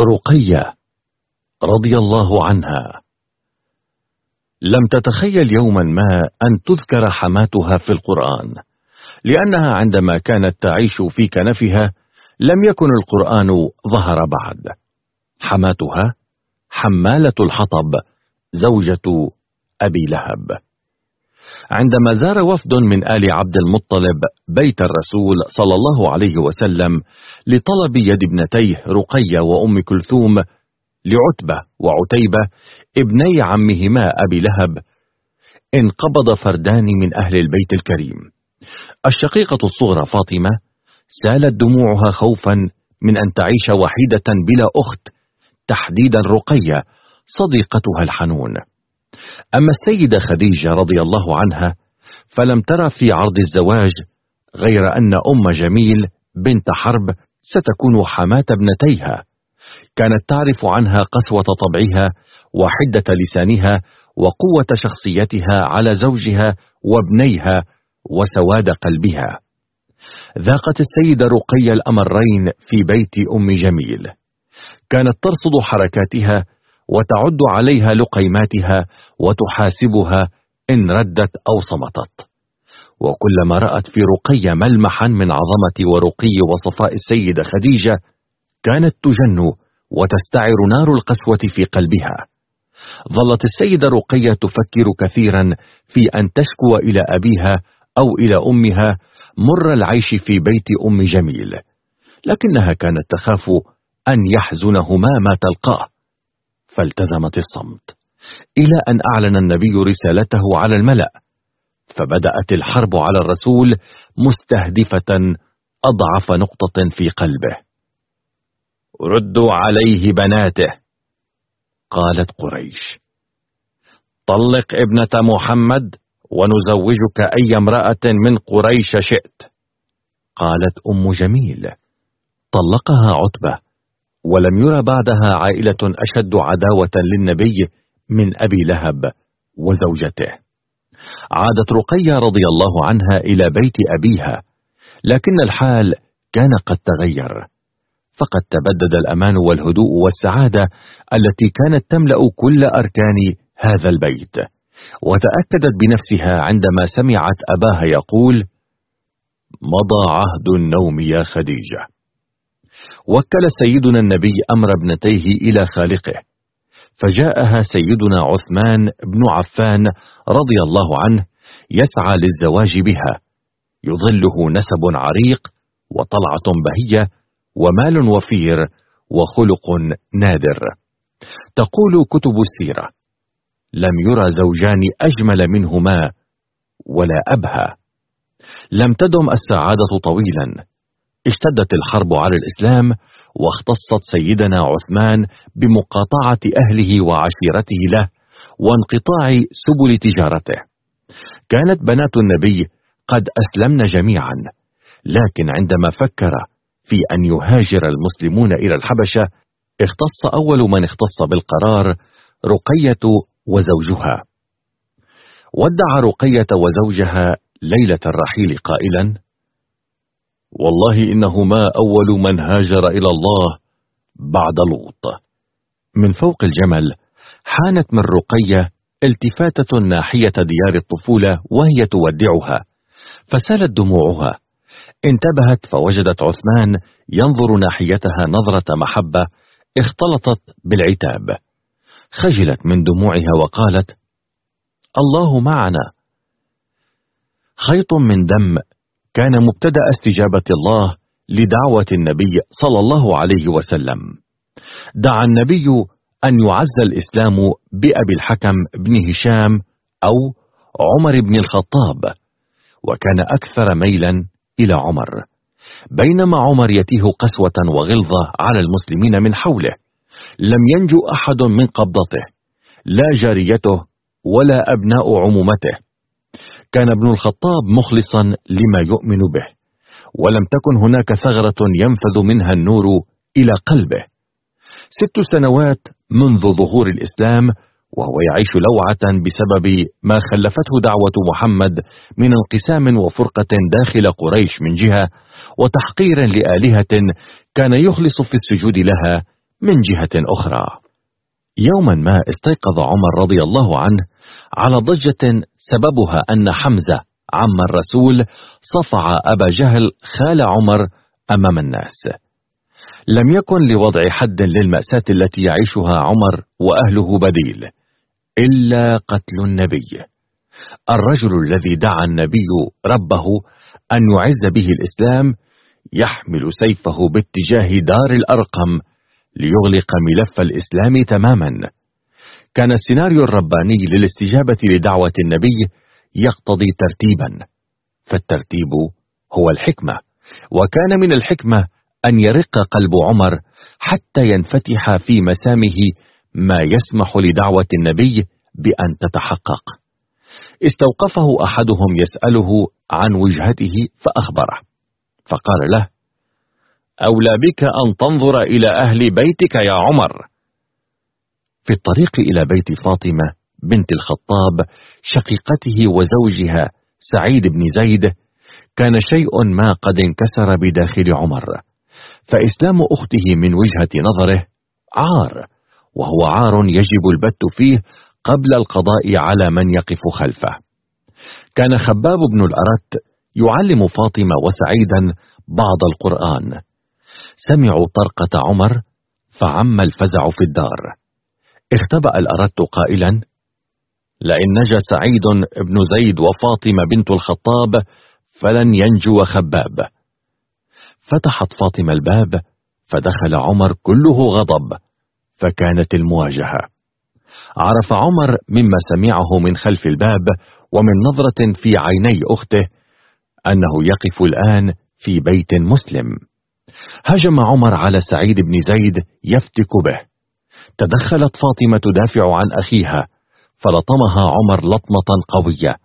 رقية رضي الله عنها. لم تتخيل يوما ما أن تذكر حماتها في القرآن لأنها عندما كانت تعيش في كنفها لم يكن القرآن ظهر بعد. حماتها حمالة الحطب زوجة أبي لهب. عندما زار وفد من آل عبد المطلب بيت الرسول صلى الله عليه وسلم لطلب يد ابنتيه رقية وأم كلثوم لعتبة وعتيبة ابني عمهما أبي لهب انقبض فردان من أهل البيت الكريم. الشقيقة الصغرى فاطمة سالت دموعها خوفا من أن تعيش وحيدة بلا أخت تحديدا رقية صديقتها الحنون. أما السيدة خديجة رضي الله عنها فلم ترى في عرض الزواج غير أن أم جميل بنت حرب ستكون حماة ابنتيها. كانت تعرف عنها قسوة طبعها وحدة لسانها وقوة شخصيتها على زوجها وابنيها وسواد قلبها. ذاقت السيدة رقية الأمرين في بيت أم جميل. كانت ترصد حركاتها وتعد عليها لقيماتها وتحاسبها إن ردت أو صمتت. وكلما رأت في رقية ملمحا من عظمة ورقي وصفاء السيدة خديجة كانت تجن وتستعر نار القسوة في قلبها. ظلت السيدة رقية تفكر كثيرا في أن تشكو إلى أبيها أو إلى أمها مر العيش في بيت أم جميل لكنها كانت تخاف أن يحزنهما ما تلقاه. فالتزمت الصمت. إلى أن أعلن النبي رسالته على الملأ فبدأت الحرب على الرسول مستهدفة أضعف نقطة في قلبه. ردوا عليه بناته قالت قريش. طلق ابنة محمد ونزوجك أي امرأة من قريش شئت قالت أم جميل. طلقها عتبة ولم يرى بعدها عائلة أشد عداوة للنبي من أبي لهب وزوجته. عادت رقية رضي الله عنها إلى بيت أبيها لكن الحال كان قد تغير. فقد تبدد الأمان والهدوء والسعادة التي كانت تملأ كل أركان هذا البيت. وتأكدت بنفسها عندما سمعت أباها يقول مضى عهد النوم يا خديجة. وكل سيدنا النبي أمر ابنتيه إلى خالقه. فجاءها سيدنا عثمان بن عفان رضي الله عنه يسعى للزواج بها. يظله نسب عريق وطلعة بهية ومال وفير وخلق نادر. تقول كتب السيرة لم يرى زوجان أجمل منهما ولا أبهى. لم تدم السعادة طويلا. اشتدت الحرب على الإسلام واختصت سيدنا عثمان بمقاطعة أهله وعشيرته له وانقطاع سبل تجارته. كانت بنات النبي قد أسلمن جميعا لكن عندما فكر في أن يهاجر المسلمون إلى الحبشة اختص أول من اختص بالقرار رقية وزوجها. ودع رقية وزوجها ليلة الرحيل قائلا والله إنه ما أول من هاجر إلى الله بعد لوط. من فوق الجمل حانت من رقية التفاتة ناحية ديار الطفولة وهي تودعها فسالت دموعها. انتبهت فوجدت عثمان ينظر ناحيتها نظرة محبة اختلطت بالعتاب. خجلت من دموعها وقالت الله معنا. خيط من دم كان مبتدأ استجابة الله لدعوة النبي صلى الله عليه وسلم. دعا النبي أن يعز الإسلام بأبي الحكم بن هشام أو عمر بن الخطاب وكان أكثر ميلا إلى عمر بينما عمر يتيه قسوة وغلظة على المسلمين من حوله. لم ينجو أحد من قبضته لا جاريته ولا أبناء عمومته. كان ابن الخطاب مخلصا لما يؤمن به ولم تكن هناك ثغرة ينفذ منها النور إلى قلبه. ست سنوات منذ ظهور الإسلام وهو يعيش لوعة بسبب ما خلفته دعوة محمد من انقسام وفرقة داخل قريش من جهة وتحقير لآلهة كان يخلص في السجود لها من جهة أخرى. يوما ما استيقظ عمر رضي الله عنه على ضجة سببها أن حمزة عم الرسول صفع أبا جهل خال عمر أمام الناس. لم يكن لوضع حد للمأساة التي يعيشها عمر وأهله بديل إلا قتل النبي. الرجل الذي دعا النبي ربه أن يعز به الإسلام يحمل سيفه باتجاه دار الأرقم ليغلق ملف الإسلام تماما. كان السيناريو الرباني للاستجابة لدعوة النبي يقتضي ترتيبا. فالترتيب هو الحكمة وكان من الحكمة أن يرق قلب عمر حتى ينفتح في مسامه ما يسمح لدعوة النبي بأن تتحقق. استوقفه أحدهم يسأله عن وجهته فأخبره فقال له أولى بك أن تنظر إلى أهل بيتك يا عمر في الطريق إلى بيت فاطمة بنت الخطاب شقيقته وزوجها سعيد بن زيد كان شيء ما قد انكسر بداخل عمر. فإسلام أخته من وجهة نظره عار وهو عار يجب البت فيه قبل القضاء على من يقف خلفه. كان خباب بن الأرت يعلم فاطمة وسعيدا بعض القرآن. سمعوا طرقة عمر فعم الفزع في الدار. اختبأ الأرت قائلا لئن نجا سعيد بن زيد وفاطمة بنت الخطاب فلن ينجو خباب. فتحت فاطمة الباب فدخل عمر كله غضب فكانت المواجهة. عرف عمر مما سمعه من خلف الباب ومن نظرة في عيني أخته أنه يقف الآن في بيت مسلم. هجم عمر على سعيد بن زيد يفتك به. تدخلت فاطمة تدافع عن أخيها فلطمها عمر لطمة قوية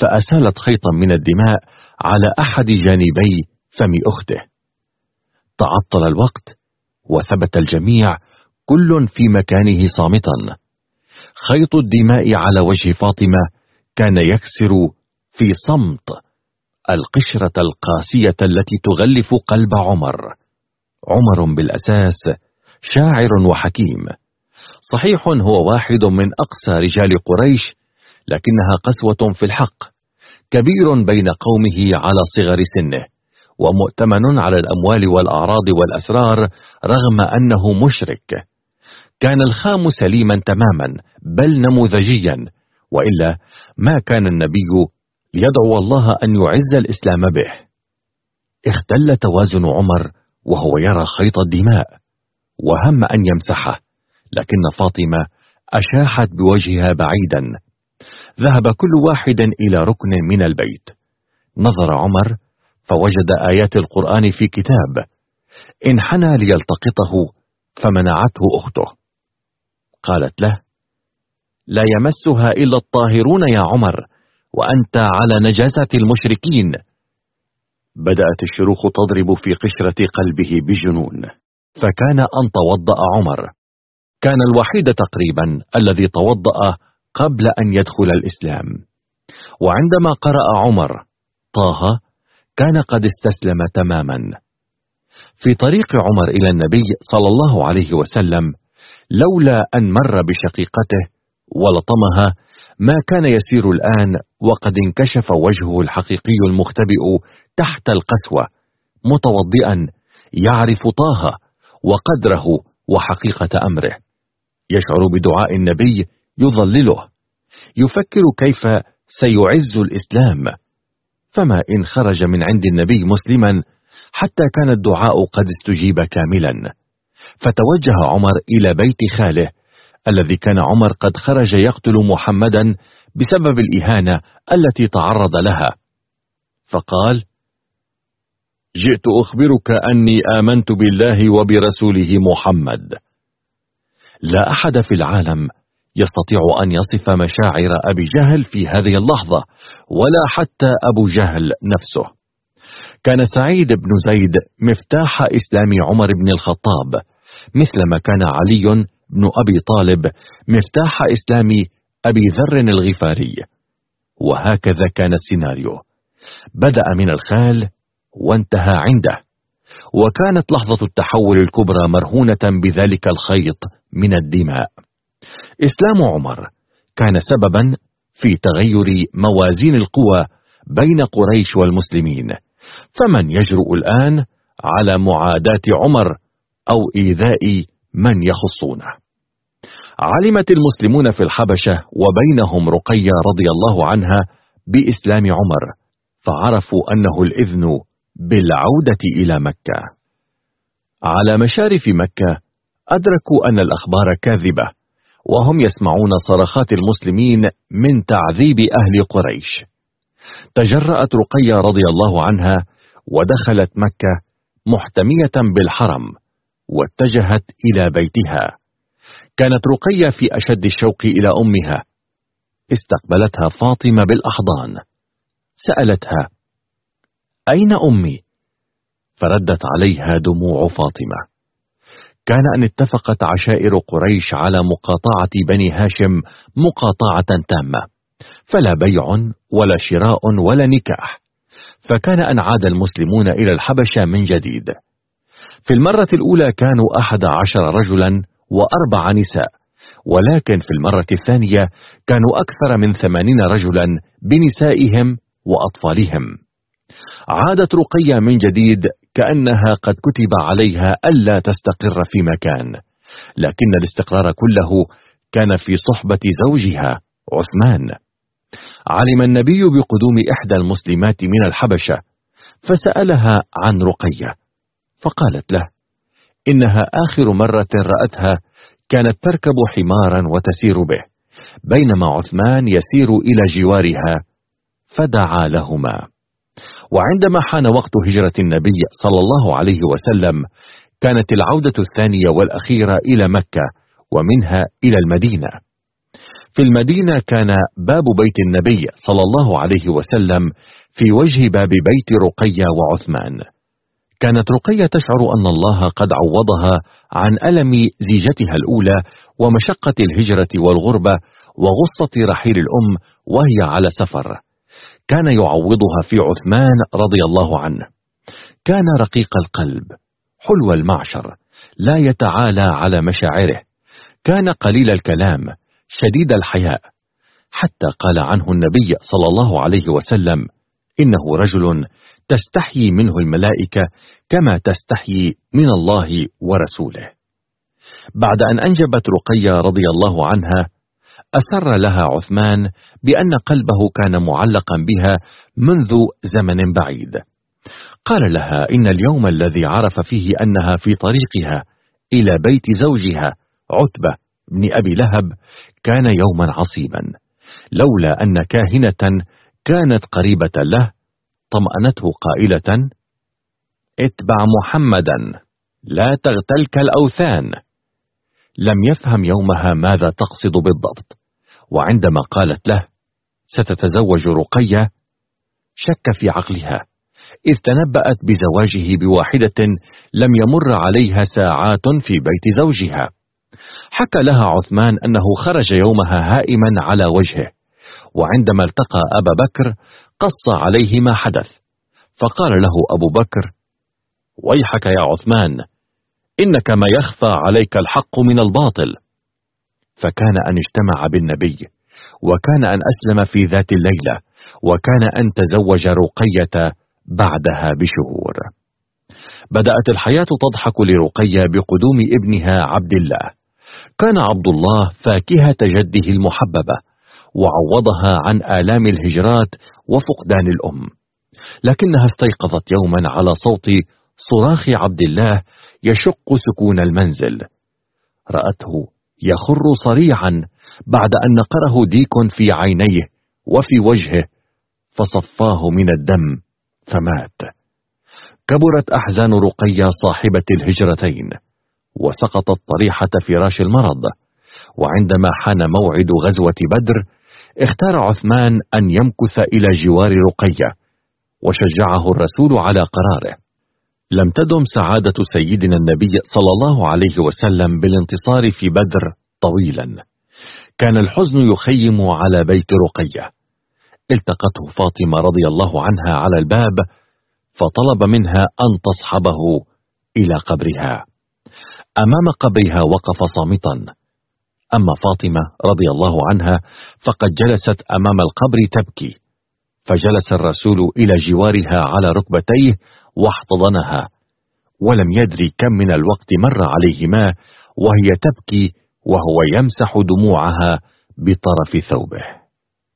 فأسالت خيطا من الدماء على أحد جانبي فم أخته. تعطل الوقت وثبت الجميع كل في مكانه صامتا. خيط الدماء على وجه فاطمة كان يكسر في صمت القشرة القاسية التي تغلف قلب عمر. عمر بالأساس شاعر وحكيم. صحيح هو واحد من أقسى رجال قريش لكنها قسوة في الحق كبير بين قومه على صغر سنه ومؤتمن على الأموال والأعراض والأسرار رغم أنه مشرك. كان الخام سليما تماما بل نموذجيا وإلا ما كان النبي يدعو الله أن يعز الإسلام به. اختل توازن عمر وهو يرى خيط الدماء. وهم أن يمسحه لكن فاطمة أشاحت بوجهها بعيدا. ذهب كل واحد إلى ركن من البيت. نظر عمر فوجد آيات القرآن في كتاب. انحنى ليلتقطه فمنعته أخته. قالت له لا يمسها إلا الطاهرون يا عمر وأنت على نجاسة المشركين. بدأت الشروخ تضرب في قشرة قلبه بجنون. فكان أن توضأ عمر. كان الوحيد تقريبا الذي توضأ قبل أن يدخل الإسلام. وعندما قرأ عمر طه كان قد استسلم تماما. في طريق عمر إلى النبي صلى الله عليه وسلم لولا أن مر بشقيقته ولطمها ما كان يسير الآن وقد انكشف وجهه الحقيقي المختبئ تحت القسوة متوضئا يعرف طه وقدره وحقيقة أمره. يشعر بدعاء النبي يظلله يفكر كيف سيعز الإسلام. فما إن خرج من عند النبي مسلما حتى كان الدعاء قد استجيب كاملا. فتوجه عمر إلى بيت خاله الذي كان عمر قد خرج يقتل محمدا بسبب الإهانة التي تعرض لها. فقال جئت أخبرك أني آمنت بالله وبرسوله محمد. لا أحد في العالم يستطيع أن يصف مشاعر أبي جهل في هذه اللحظة ولا حتى أبو جهل نفسه. كان سعيد بن زيد مفتاح إسلام عمر بن الخطاب مثلما كان علي بن أبي طالب مفتاح إسلام أبي ذر الغفاري. وهكذا كان السيناريو. بدأ من الخال وانتهى عنده. وكانت لحظة التحول الكبرى مرهونة بذلك الخيط من الدماء. إسلام عمر كان سببا في تغير موازين القوى بين قريش والمسلمين. فمن يجرؤ الآن على معاداة عمر أو إيذاء من يخصونه؟ علمت المسلمون في الحبشة وبينهم رقية رضي الله عنها بإسلام عمر فعرفوا أنه الإذن بالعودة إلى مكة. على مشارف مكة أدركوا أن الأخبار كاذبة وهم يسمعون صرخات المسلمين من تعذيب أهل قريش. تجرأت رقية رضي الله عنها ودخلت مكة محتمية بالحرم واتجهت إلى بيتها. كانت رقية في أشد الشوق إلى أمها. استقبلتها فاطمة بالأحضان. سألتها أين أمي؟ فردت عليها دموع فاطمة. كان أن اتفقت عشائر قريش على مقاطعة بني هاشم مقاطعة تامة. فلا بيع ولا شراء ولا نكاح. فكان أن عاد المسلمون إلى الحبشة من جديد. في المرة الأولى كانوا أحد عشر رجلا وأربع نساء. ولكن في المرة الثانية كانوا أكثر من ثمانين رجلا بنسائهم وأطفالهم. عادت رقية من جديد كأنها قد كتب عليها ألا تستقر في مكان. لكن الاستقرار كله كان في صحبة زوجها عثمان. علم النبي بقدوم إحدى المسلمات من الحبشة فسألها عن رقية فقالت له إنها آخر مرة رأتها كانت تركب حمارا وتسير به بينما عثمان يسير إلى جوارها فدعا لهما. وعندما حان وقت هجرة النبي صلى الله عليه وسلم كانت العودة الثانية والأخيرة إلى مكة ومنها إلى المدينة. في المدينة كان باب بيت النبي صلى الله عليه وسلم في وجه باب بيت رقية وعثمان. كانت رقية تشعر أن الله قد عوضها عن ألم زيجتها الأولى ومشقة الهجرة والغربة وغصة رحيل الأم وهي على سفر. كان يعوضها في عثمان رضي الله عنه. كان رقيق القلب حلو المعشر لا يتعالى على مشاعره. كان قليل الكلام شديد الحياء. حتى قال عنه النبي صلى الله عليه وسلم إنه رجل تستحيي منه الملائكة كما تستحيي من الله ورسوله. بعد أن أنجبت رقية رضي الله عنها أسر لها عثمان بأن قلبه كان معلقا بها منذ زمن بعيد. قال لها إن اليوم الذي عرف فيه أنها في طريقها إلى بيت زوجها عتبة بن أبي لهب كان يوما عصيبا لولا أن كاهنة كانت قريبة له طمأنته قائلة اتبع محمدا لا تغتلك الأوثان لم يفهم يومها ماذا تقصد بالضبط. وعندما قالت له ستتزوج رقية؟ شك في عقلها إذ تنبأت بزواجه بواحدة لم يمر عليها ساعات في بيت زوجها. حكى لها عثمان أنه خرج يومها هائما على وجهه وعندما التقى أبا بكر قص عليه ما حدث. فقال له أبو بكر ويحك يا عثمان إنك ما يخفى عليك الحق من الباطل. فكان أن اجتمع بالنبي وكان أن أسلم في ذات الليلة وكان أن تزوج رقية بعدها بشهور. بدأت الحياة تضحك لرقية بقدوم ابنها عبد الله. كان عبد الله فاكهة جده المحببة وعوضها عن آلام الهجرات وفقدان الأم. لكنها استيقظت يوما على صوت صراخ عبد الله يشق سكون المنزل. رأته يخر صريعا بعد أن نقره ديك في عينيه وفي وجهه فصفاه من الدم فمات. كبرت أحزان رقية صاحبة الهجرتين وسقطت طريحة فراش المرض. وعندما حان موعد غزوة بدر اختار عثمان أن يمكث إلى جوار رقية وشجعه الرسول على قراره. لم تدم سعادة سيدنا النبي صلى الله عليه وسلم بالانتصار في بدر طويلا. كان الحزن يخيم على بيت رقية. التقته فاطمة رضي الله عنها على الباب فطلب منها أن تصحبه إلى قبرها. أمام قبرها وقف صامتا. أما فاطمة رضي الله عنها فقد جلست أمام القبر تبكي. فجلس الرسول إلى جوارها على ركبتيه واحتضنها. ولم يدري كم من الوقت مر عليهما وهي تبكي وهو يمسح دموعها بطرف ثوبه.